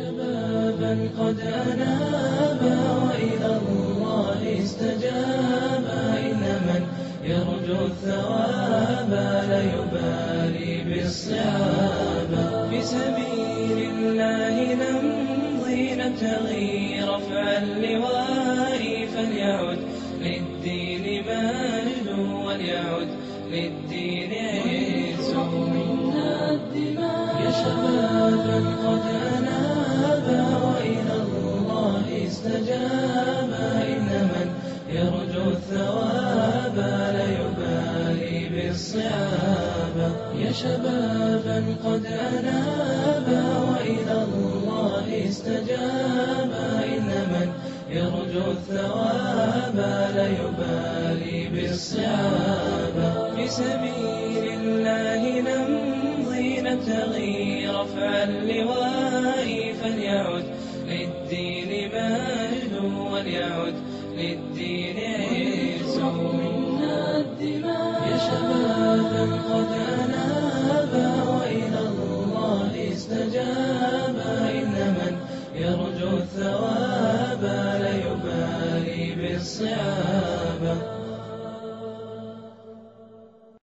شبابا قد أنابا وإلى الله استجابا إن من يرجو الثواب لا يبالي بالصعاب في سبيل الله نمضي نبتغي رفع اللواء فليعد للدين مجد وليعد للدين عز. الدماء يا شبابا قد شبابا قد أنابا وإلى الله استجابا إن من يرجو الثواب لا يبالي بالصعاب. في سبيل الله نمضي نبتغي رفع اللواء فليعد للدين مجد وليعد للدين عز استجابا إن من يرجو الثواب لا يبالي بالصعاب.